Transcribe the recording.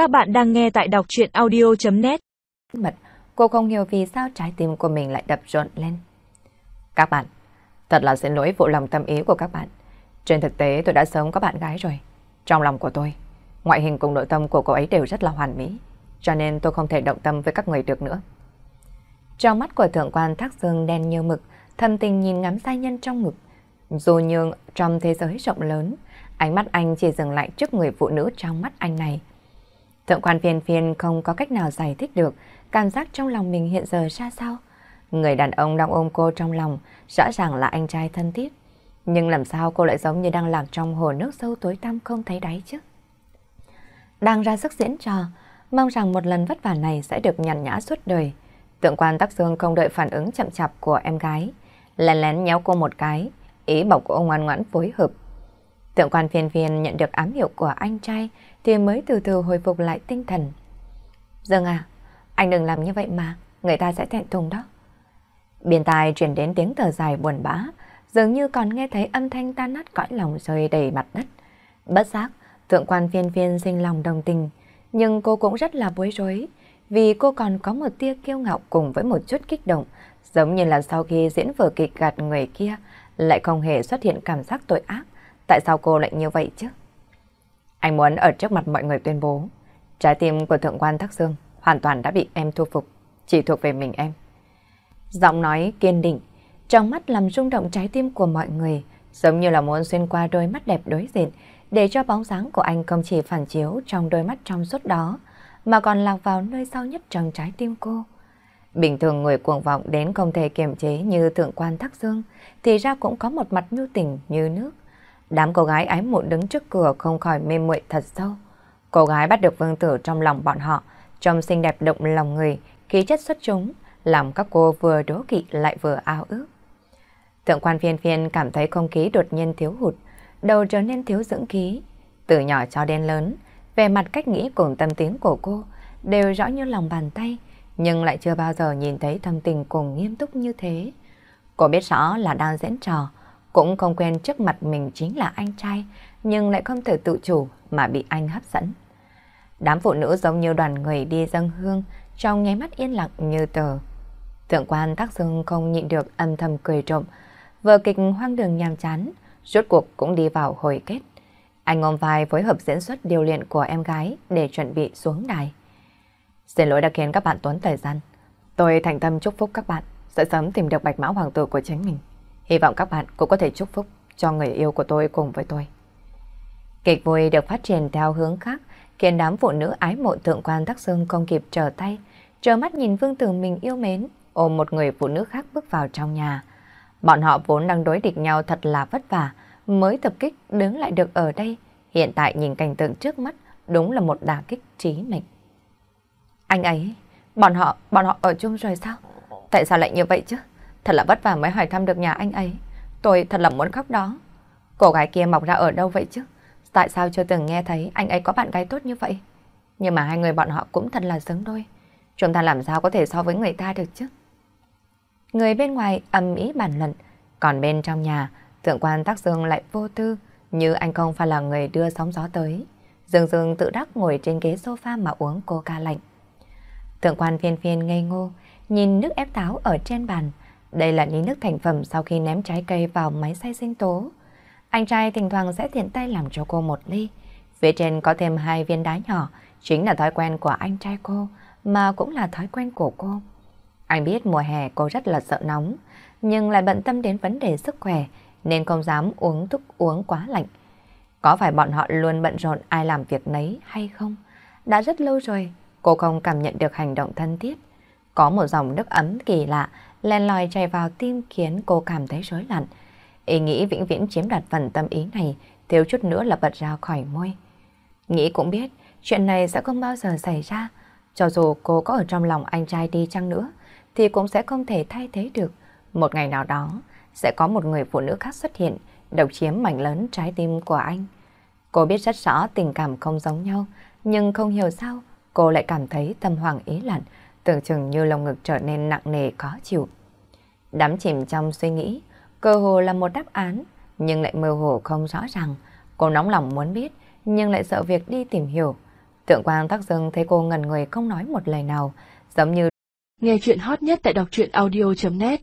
Các bạn đang nghe tại đọc chuyện audio.net Mật, cô không hiểu vì sao trái tim của mình lại đập rộn lên. Các bạn, thật là xin lỗi vụ lòng tâm ý của các bạn. Trên thực tế tôi đã sống có bạn gái rồi. Trong lòng của tôi, ngoại hình cùng nội tâm của cô ấy đều rất là hoàn mỹ. Cho nên tôi không thể động tâm với các người được nữa. Trong mắt của thượng quan thác dương đen như mực, thâm tình nhìn ngắm sai nhân trong ngực. Dù nhưng trong thế giới rộng lớn, ánh mắt anh chỉ dừng lại trước người phụ nữ trong mắt anh này. Thượng quan phiền phiền không có cách nào giải thích được cảm giác trong lòng mình hiện giờ ra sao. Người đàn ông đang ôm cô trong lòng rõ ràng là anh trai thân thiết. Nhưng làm sao cô lại giống như đang lạc trong hồ nước sâu tối tăm không thấy đáy chứ? Đang ra sức diễn trò, mong rằng một lần vất vả này sẽ được nhằn nhã suốt đời. Tượng quan tắc dương không đợi phản ứng chậm chạp của em gái, lén lén nhéo cô một cái, ý bảo cô ngoan ngoãn phối hợp. Tượng quan phiền phiền nhận được ám hiệu của anh trai thì mới từ từ hồi phục lại tinh thần. Dương à, anh đừng làm như vậy mà, người ta sẽ thẹn thùng đó. Biên tai truyền đến tiếng thở dài buồn bã, dường như còn nghe thấy âm thanh tan nát cõi lòng rơi đầy mặt đất. Bất giác, tượng quan phiên phiên sinh lòng đồng tình, nhưng cô cũng rất là bối rối, vì cô còn có một tia kiêu ngạo cùng với một chút kích động, giống như là sau khi diễn vở kịch gạt người kia, lại không hề xuất hiện cảm giác tội ác. Tại sao cô lại như vậy chứ? Anh muốn ở trước mặt mọi người tuyên bố, trái tim của thượng quan Thác Dương hoàn toàn đã bị em thu phục, chỉ thuộc về mình em. Giọng nói kiên định, trong mắt làm rung động trái tim của mọi người, giống như là muốn xuyên qua đôi mắt đẹp đối diện, để cho bóng dáng của anh không chỉ phản chiếu trong đôi mắt trong suốt đó, mà còn lạc vào nơi sâu nhất trong trái tim cô. Bình thường người cuồng vọng đến không thể kiềm chế như thượng quan Thác Dương, thì ra cũng có một mặt nhu tình như nước. Đám cô gái ái mộ đứng trước cửa không khỏi mê muội thật sâu. Cô gái bắt được vương tử trong lòng bọn họ, trông xinh đẹp động lòng người, khí chất xuất chúng, làm các cô vừa đố kỵ lại vừa ao ước. Thượng quan phiên phiên cảm thấy không khí đột nhiên thiếu hụt, đầu trở nên thiếu dưỡng khí. Từ nhỏ cho đến lớn, về mặt cách nghĩ cùng tâm tính của cô đều rõ như lòng bàn tay, nhưng lại chưa bao giờ nhìn thấy thâm tình cùng nghiêm túc như thế. Cô biết rõ là đang diễn trò, cũng không quen trước mặt mình chính là anh trai, nhưng lại không thể tự chủ mà bị anh hấp dẫn. Đám phụ nữ giống như đoàn người đi dâng hương, trong nháy mắt yên lặng như tờ. Thượng quan tác dương không nhịn được âm thầm cười trộm, vở kịch hoang đường nhàm chán, rốt cuộc cũng đi vào hồi kết. Anh ôm vai phối hợp diễn xuất điều luyện của em gái để chuẩn bị xuống đài. Xin lỗi đã khiến các bạn tốn thời gian. Tôi thành tâm chúc phúc các bạn sẽ sớm tìm được bạch mã hoàng tử của chính mình. Hy vọng các bạn cũng có thể chúc phúc cho người yêu của tôi cùng với tôi. Kịch vui được phát triển theo hướng khác, khiến đám phụ nữ ái mộ thượng quan Thác Dương không kịp trở tay, trở mắt nhìn vương tử mình yêu mến, ôm một người phụ nữ khác bước vào trong nhà. Bọn họ vốn đang đối địch nhau thật là vất vả, mới tập kích đứng lại được ở đây. Hiện tại nhìn cảnh tượng trước mắt, đúng là một đả kích trí mệnh. Anh ấy, bọn họ, bọn họ ở chung rồi sao? Tại sao lại như vậy chứ? Thật là vất vả mới hỏi thăm được nhà anh ấy. Tôi thật là muốn khóc đó. Cô gái kia mọc ra ở đâu vậy chứ? Tại sao chưa từng nghe thấy anh ấy có bạn gái tốt như vậy? Nhưng mà hai người bọn họ cũng thật là xứng đôi. Chúng ta làm sao có thể so với người ta được chứ? Người bên ngoài âm ý bàn luận, còn bên trong nhà, thượng quan tác dương lại vô tư, như anh không phải là người đưa sóng gió tới. Dương Dương tự đắc ngồi trên ghế sofa mà uống coca lạnh. Thượng quan phiên phiên ngây ngô, nhìn nước ép táo ở trên bàn. Đây là ly nước thành phẩm sau khi ném trái cây vào máy xay sinh tố. Anh trai thỉnh thoảng sẽ tiện tay làm cho cô một ly. Phía trên có thêm hai viên đá nhỏ, chính là thói quen của anh trai cô, mà cũng là thói quen của cô. Anh biết mùa hè cô rất là sợ nóng, nhưng lại bận tâm đến vấn đề sức khỏe, nên không dám uống thuốc uống quá lạnh. Có phải bọn họ luôn bận rộn ai làm việc nấy hay không? Đã rất lâu rồi, cô không cảm nhận được hành động thân thiết. Có một dòng nước ấm kỳ lạ len lòi chảy vào tim khiến cô cảm thấy rối loạn. Ý nghĩ vĩnh viễn chiếm đoạt phần tâm ý này, thiếu chút nữa là bật ra khỏi môi. Nghĩ cũng biết, chuyện này sẽ không bao giờ xảy ra. Cho dù cô có ở trong lòng anh trai đi chăng nữa, thì cũng sẽ không thể thay thế được. Một ngày nào đó, sẽ có một người phụ nữ khác xuất hiện, độc chiếm mảnh lớn trái tim của anh. Cô biết rất rõ tình cảm không giống nhau, nhưng không hiểu sao cô lại cảm thấy tâm hoàng ý lặn, tưởng chừng như lồng ngực trở nên nặng nề khó chịu. Đắm chìm trong suy nghĩ, cơ hồ là một đáp án, nhưng lại mơ hồ không rõ ràng. Cô nóng lòng muốn biết, nhưng lại sợ việc đi tìm hiểu. Tượng quang tắc dưng thấy cô ngần người không nói một lời nào, giống như Nghe chuyện hot nhất tại đọc truyện audio.net